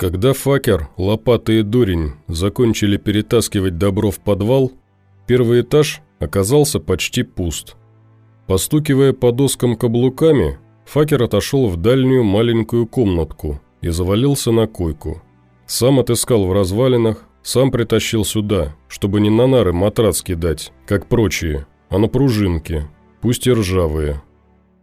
Когда Факер, Лопата и Дурень закончили перетаскивать добро в подвал, первый этаж оказался почти пуст. Постукивая по доскам каблуками, Факер отошел в дальнюю маленькую комнатку и завалился на койку. Сам отыскал в развалинах, сам притащил сюда, чтобы не на нары матрац кидать, как прочие, а на пружинки, пусть и ржавые.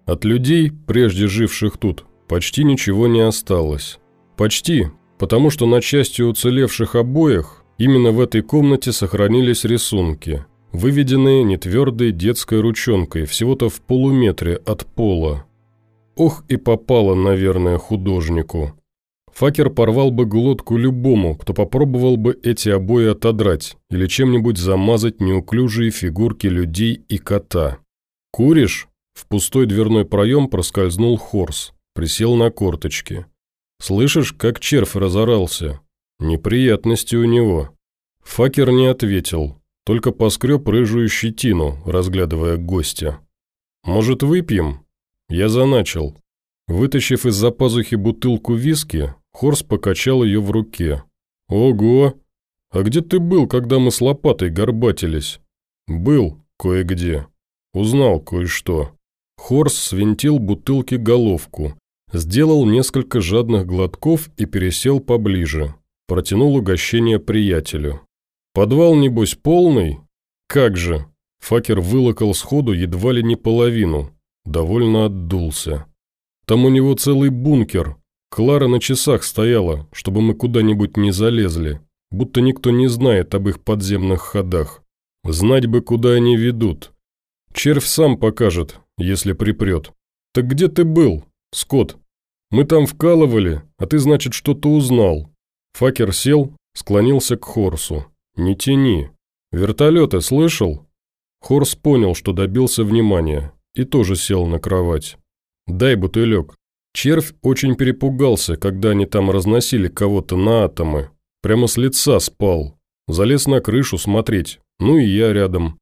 От людей, прежде живших тут, почти ничего не осталось. Почти, потому что на части уцелевших обоях именно в этой комнате сохранились рисунки, выведенные нетвердой детской ручонкой всего-то в полуметре от пола. Ох и попало, наверное, художнику. Факер порвал бы глотку любому, кто попробовал бы эти обои отодрать или чем-нибудь замазать неуклюжие фигурки людей и кота. «Куришь?» В пустой дверной проем проскользнул Хорс, присел на корточки. Слышишь, как червь разорался? Неприятности у него». Факер не ответил, только поскреб рыжую щетину, разглядывая гостя. «Может, выпьем?» Я заначил. Вытащив из-за пазухи бутылку виски, Хорс покачал ее в руке. «Ого! А где ты был, когда мы с лопатой горбатились?» «Был кое-где. Узнал кое-что». Хорс свинтил бутылки головку, Сделал несколько жадных глотков и пересел поближе. Протянул угощение приятелю. «Подвал, небось, полный?» «Как же!» Факер вылокал сходу едва ли не половину. Довольно отдулся. «Там у него целый бункер. Клара на часах стояла, чтобы мы куда-нибудь не залезли. Будто никто не знает об их подземных ходах. Знать бы, куда они ведут. Червь сам покажет, если припрет. Так где ты был?» «Скотт, мы там вкалывали, а ты, значит, что-то узнал». Факер сел, склонился к Хорсу. «Не тяни. Вертолеты слышал?» Хорс понял, что добился внимания, и тоже сел на кровать. «Дай бутылек». Червь очень перепугался, когда они там разносили кого-то на атомы. Прямо с лица спал. Залез на крышу смотреть, ну и я рядом.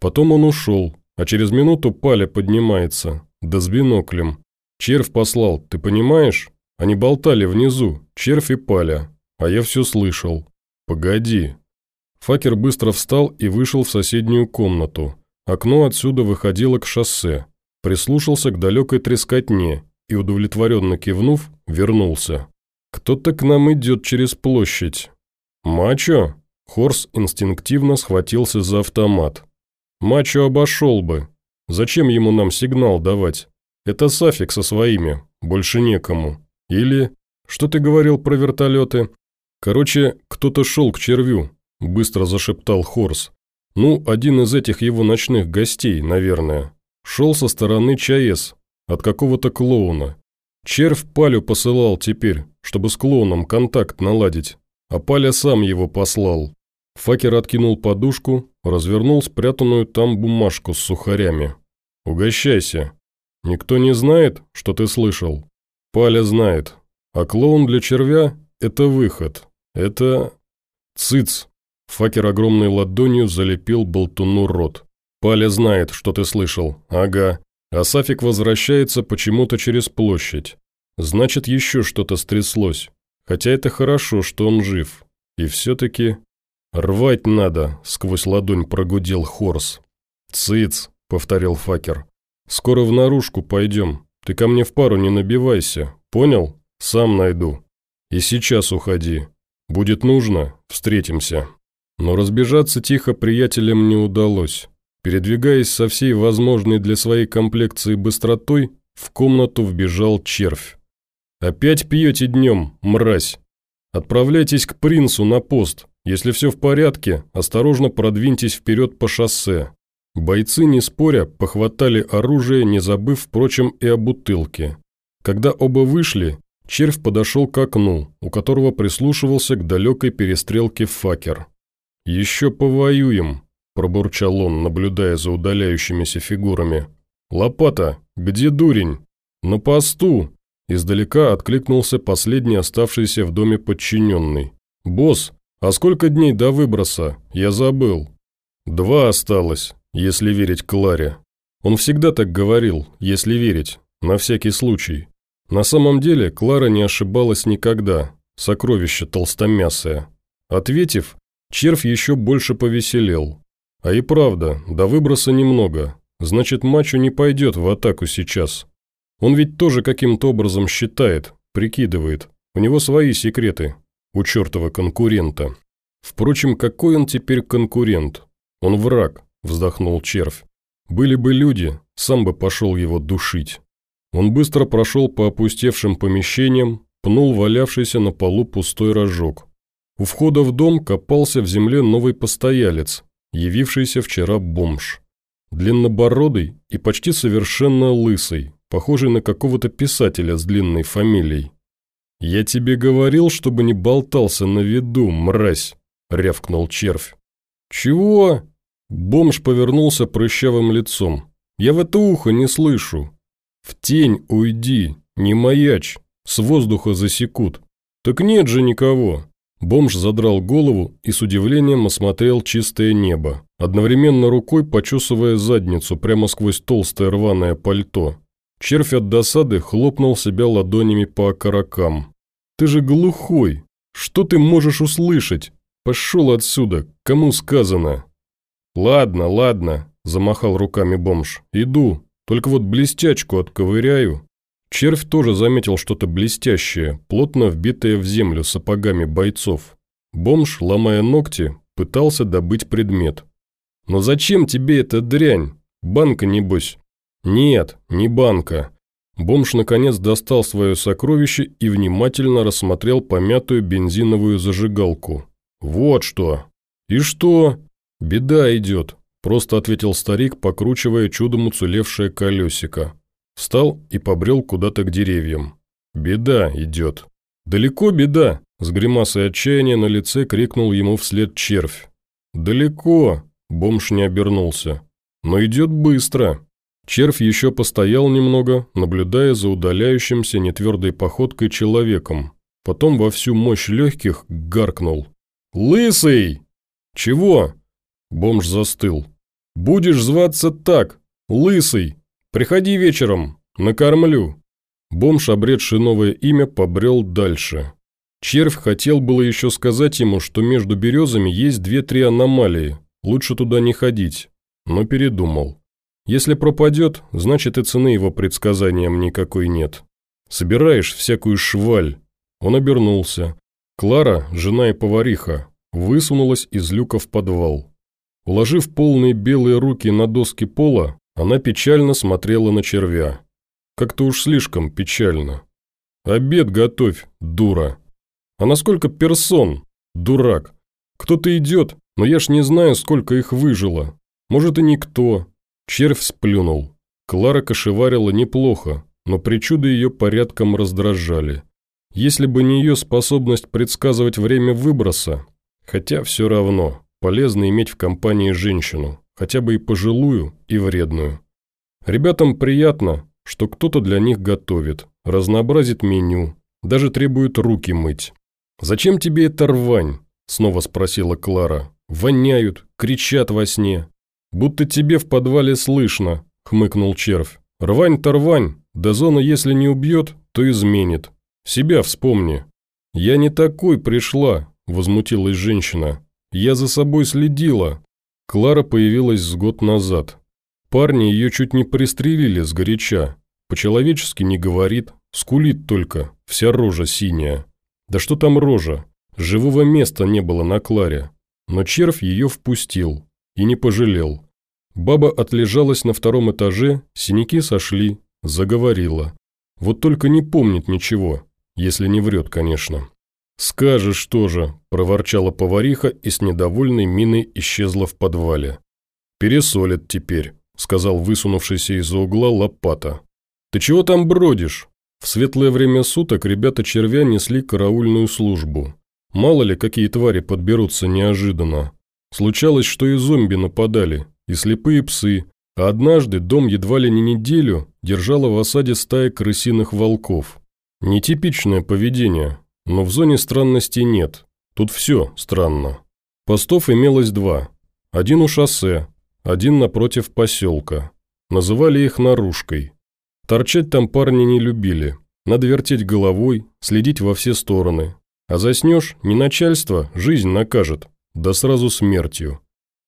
Потом он ушел, а через минуту Паля поднимается, да с биноклем. Червь послал, ты понимаешь? Они болтали внизу, червь и паля, а я все слышал. Погоди. Факер быстро встал и вышел в соседнюю комнату. Окно отсюда выходило к шоссе. Прислушался к далекой трескотне и, удовлетворенно кивнув, вернулся. «Кто-то к нам идет через площадь». «Мачо?» Хорс инстинктивно схватился за автомат. «Мачо обошел бы. Зачем ему нам сигнал давать? Это Сафик со своими, больше некому. Или... Что ты говорил про вертолеты? Короче, кто-то шел к червю, быстро зашептал Хорс. Ну, один из этих его ночных гостей, наверное. Шел со стороны ЧАЭС, от какого-то клоуна. Червь Палю посылал теперь, чтобы с клоуном контакт наладить, а Паля сам его послал. Факер откинул подушку, развернул спрятанную там бумажку с сухарями. «Угощайся», Никто не знает, что ты слышал? Паля знает. А клоун для червя – это выход. Это... Цыц. Факер огромной ладонью залепил болтуну рот. Паля знает, что ты слышал. Ага. А Сафик возвращается почему-то через площадь. Значит, еще что-то стряслось. Хотя это хорошо, что он жив. И все-таки... «Рвать надо», – сквозь ладонь прогудел Хорс. «Цыц», – повторил Факер. Скоро в наружку пойдем. Ты ко мне в пару не набивайся, понял? Сам найду. И сейчас уходи. Будет нужно, встретимся». Но разбежаться тихо приятелям не удалось. Передвигаясь со всей возможной для своей комплекции быстротой, в комнату вбежал червь. «Опять пьете днем, мразь? Отправляйтесь к принцу на пост. Если все в порядке, осторожно продвиньтесь вперед по шоссе. Бойцы, не споря, похватали оружие, не забыв, впрочем, и о бутылке. Когда оба вышли, червь подошел к окну, у которого прислушивался к далекой перестрелке факер. «Еще повоюем», – пробурчал он, наблюдая за удаляющимися фигурами. «Лопата, где дурень?» «На посту!» – издалека откликнулся последний оставшийся в доме подчиненный. «Босс, а сколько дней до выброса? Я забыл». «Два осталось», если верить Кларе. Он всегда так говорил, если верить, на всякий случай. На самом деле Клара не ошибалась никогда. сокровище толстомясое. Ответив, червь еще больше повеселел. А и правда, до выброса немного, значит, мачо не пойдет в атаку сейчас. Он ведь тоже каким-то образом считает, прикидывает. У него свои секреты, у чертова конкурента. Впрочем, какой он теперь конкурент? Он враг, вздохнул червь. Были бы люди, сам бы пошел его душить. Он быстро прошел по опустевшим помещениям, пнул валявшийся на полу пустой рожок. У входа в дом копался в земле новый постоялец, явившийся вчера бомж. Длиннобородый и почти совершенно лысый, похожий на какого-то писателя с длинной фамилией. «Я тебе говорил, чтобы не болтался на виду, мразь!» – рявкнул червь. «Чего?» Бомж повернулся прыщавым лицом. «Я в это ухо не слышу. В тень уйди, не маячь, с воздуха засекут. Так нет же никого». Бомж задрал голову и с удивлением осмотрел чистое небо, одновременно рукой почесывая задницу прямо сквозь толстое рваное пальто. Червь от досады хлопнул себя ладонями по окорокам. «Ты же глухой! Что ты можешь услышать? Пошел отсюда, кому сказано?» «Ладно, ладно», – замахал руками бомж. «Иду, только вот блестячку отковыряю». Червь тоже заметил что-то блестящее, плотно вбитое в землю сапогами бойцов. Бомж, ломая ногти, пытался добыть предмет. «Но зачем тебе эта дрянь? Банка, небось?» «Нет, не банка». Бомж наконец достал свое сокровище и внимательно рассмотрел помятую бензиновую зажигалку. «Вот что!» «И что?» «Беда идет», – просто ответил старик, покручивая чудом уцелевшее колесико. Встал и побрел куда-то к деревьям. «Беда идет». «Далеко беда?» – с гримасой отчаяния на лице крикнул ему вслед червь. «Далеко!» – бомж не обернулся. «Но идет быстро!» Червь еще постоял немного, наблюдая за удаляющимся нетвердой походкой человеком. Потом во всю мощь легких гаркнул. «Лысый!» «Чего?» Бомж застыл. «Будешь зваться так, лысый. Приходи вечером, накормлю». Бомж, обретший новое имя, побрел дальше. Червь хотел было еще сказать ему, что между березами есть две-три аномалии, лучше туда не ходить, но передумал. Если пропадет, значит и цены его предсказаниям никакой нет. Собираешь всякую шваль. Он обернулся. Клара, жена и повариха, высунулась из люка в подвал. Уложив полные белые руки на доски пола, она печально смотрела на червя. Как-то уж слишком печально. «Обед готовь, дура!» «А насколько персон, дурак? Кто-то идет, но я ж не знаю, сколько их выжило. Может и никто». Червь сплюнул. Клара кошеварила неплохо, но причуды ее порядком раздражали. Если бы не ее способность предсказывать время выброса, хотя все равно, Полезно иметь в компании женщину, хотя бы и пожилую, и вредную. Ребятам приятно, что кто-то для них готовит, разнообразит меню, даже требует руки мыть. «Зачем тебе эта рвань?» – снова спросила Клара. «Воняют, кричат во сне. Будто тебе в подвале слышно», – хмыкнул червь. «Рвань-то рвань, да зона если не убьет, то изменит. Себя вспомни». «Я не такой пришла», – возмутилась женщина. Я за собой следила. Клара появилась с год назад. Парни ее чуть не пристрелили сгоряча. По-человечески не говорит, скулит только, вся рожа синяя. Да что там рожа? Живого места не было на Кларе. Но червь ее впустил. И не пожалел. Баба отлежалась на втором этаже, синяки сошли, заговорила. Вот только не помнит ничего, если не врет, конечно. «Скажешь тоже», – проворчала повариха и с недовольной миной исчезла в подвале. «Пересолят теперь», – сказал высунувшийся из-за угла лопата. «Ты чего там бродишь?» В светлое время суток ребята червя несли караульную службу. Мало ли, какие твари подберутся неожиданно. Случалось, что и зомби нападали, и слепые псы, а однажды дом едва ли не неделю держала в осаде стая крысиных волков. Нетипичное поведение, но в зоне странностей нет. Тут все странно. Постов имелось два. Один у шоссе, один напротив поселка. Называли их наружкой. Торчать там парни не любили. Надо вертеть головой, следить во все стороны. А заснешь, не начальство, жизнь накажет, да сразу смертью.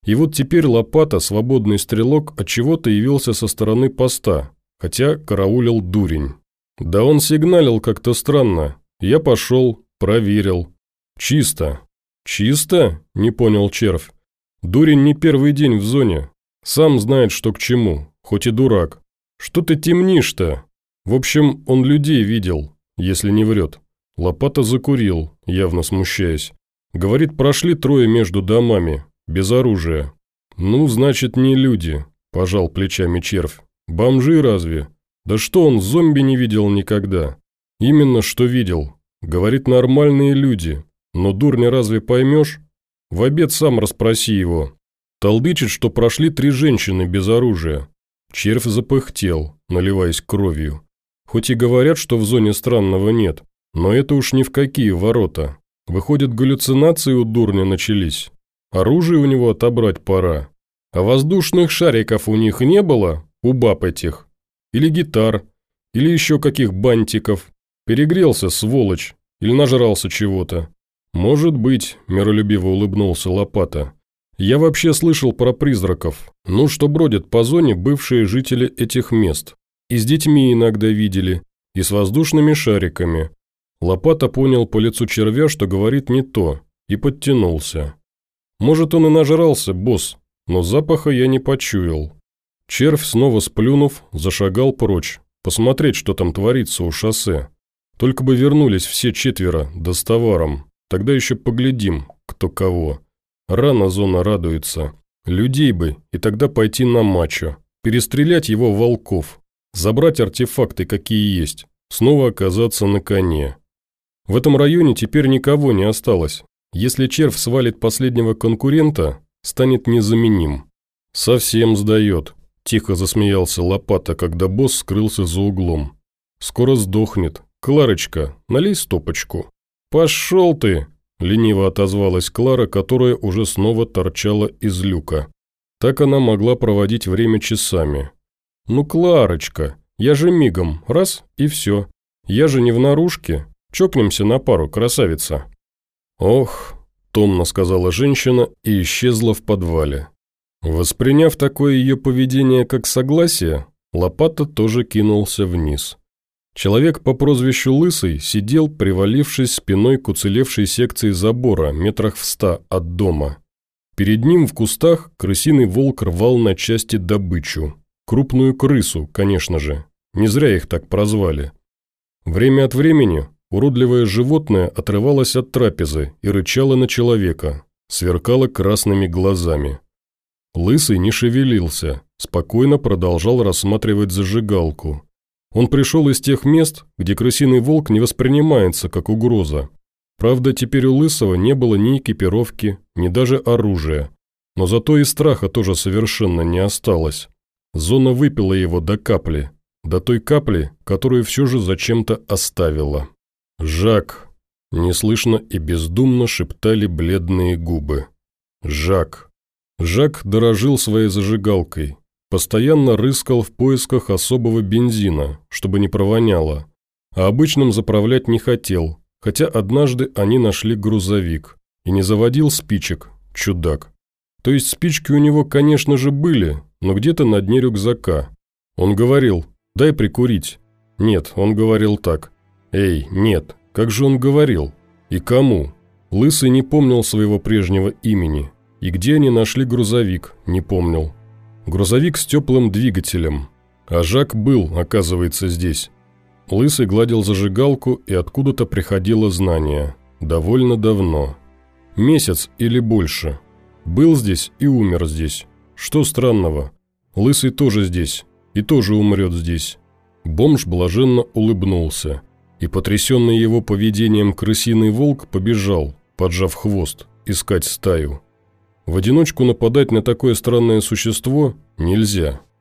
И вот теперь лопата, свободный стрелок, от чего то явился со стороны поста, хотя караулил дурень. Да он сигналил как-то странно. Я пошел, проверил. Чисто. Чисто? Не понял червь. Дурень не первый день в зоне. Сам знает, что к чему, хоть и дурак. Что ты темнишь-то? В общем, он людей видел, если не врет. Лопата закурил, явно смущаясь. Говорит, прошли трое между домами, без оружия. «Ну, значит, не люди», – пожал плечами червь. «Бомжи разве? Да что он, зомби не видел никогда?» «Именно что видел. Говорит, нормальные люди. Но дурня разве поймешь? В обед сам расспроси его. Толдычит, что прошли три женщины без оружия». Червь запыхтел, наливаясь кровью. Хоть и говорят, что в зоне странного нет, но это уж ни в какие ворота. Выходит, галлюцинации у дурня начались. Оружие у него отобрать пора. А воздушных шариков у них не было, у баб этих? Или гитар? Или еще каких бантиков? Перегрелся, сволочь, или нажрался чего-то? Может быть, миролюбиво улыбнулся Лопата. Я вообще слышал про призраков, ну, что бродят по зоне бывшие жители этих мест. И с детьми иногда видели, и с воздушными шариками. Лопата понял по лицу червя, что говорит не то, и подтянулся. Может, он и нажрался, босс, но запаха я не почуял. Червь, снова сплюнув, зашагал прочь, посмотреть, что там творится у шоссе. Только бы вернулись все четверо, да с товаром. Тогда еще поглядим, кто кого. Рано зона радуется. Людей бы, и тогда пойти на мачо. Перестрелять его волков. Забрать артефакты, какие есть. Снова оказаться на коне. В этом районе теперь никого не осталось. Если червь свалит последнего конкурента, станет незаменим. «Совсем сдает», – тихо засмеялся Лопата, когда босс скрылся за углом. «Скоро сдохнет. Кларочка, налей стопочку». «Пошел ты!» – лениво отозвалась Клара, которая уже снова торчала из люка. Так она могла проводить время часами. «Ну, Кларочка, я же мигом, раз и все. Я же не в наружке, Чокнемся на пару, красавица». «Ох», – томно сказала женщина и исчезла в подвале. Восприняв такое ее поведение как согласие, Лопата тоже кинулся вниз. Человек по прозвищу Лысый сидел, привалившись спиной к уцелевшей секции забора метрах в ста от дома. Перед ним в кустах крысиный волк рвал на части добычу. Крупную крысу, конечно же. Не зря их так прозвали. Время от времени Уродливое животное отрывалось от трапезы и рычало на человека, сверкало красными глазами. Лысый не шевелился, спокойно продолжал рассматривать зажигалку. Он пришел из тех мест, где крысиный волк не воспринимается как угроза. Правда, теперь у Лысого не было ни экипировки, ни даже оружия. Но зато и страха тоже совершенно не осталось. Зона выпила его до капли, до той капли, которую все же зачем-то оставила. «Жак!» – неслышно и бездумно шептали бледные губы. «Жак!» Жак дорожил своей зажигалкой, постоянно рыскал в поисках особого бензина, чтобы не провоняло, а обычным заправлять не хотел, хотя однажды они нашли грузовик и не заводил спичек, чудак. То есть спички у него, конечно же, были, но где-то на дне рюкзака. Он говорил «дай прикурить». Нет, он говорил так Эй, нет, как же он говорил? И кому? Лысый не помнил своего прежнего имени. И где они нашли грузовик, не помнил. Грузовик с теплым двигателем. А Жак был, оказывается, здесь. Лысый гладил зажигалку, и откуда-то приходило знание. Довольно давно. Месяц или больше. Был здесь и умер здесь. Что странного? Лысый тоже здесь. И тоже умрет здесь. Бомж блаженно улыбнулся и потрясенный его поведением крысиный волк побежал, поджав хвост, искать стаю. В одиночку нападать на такое странное существо нельзя –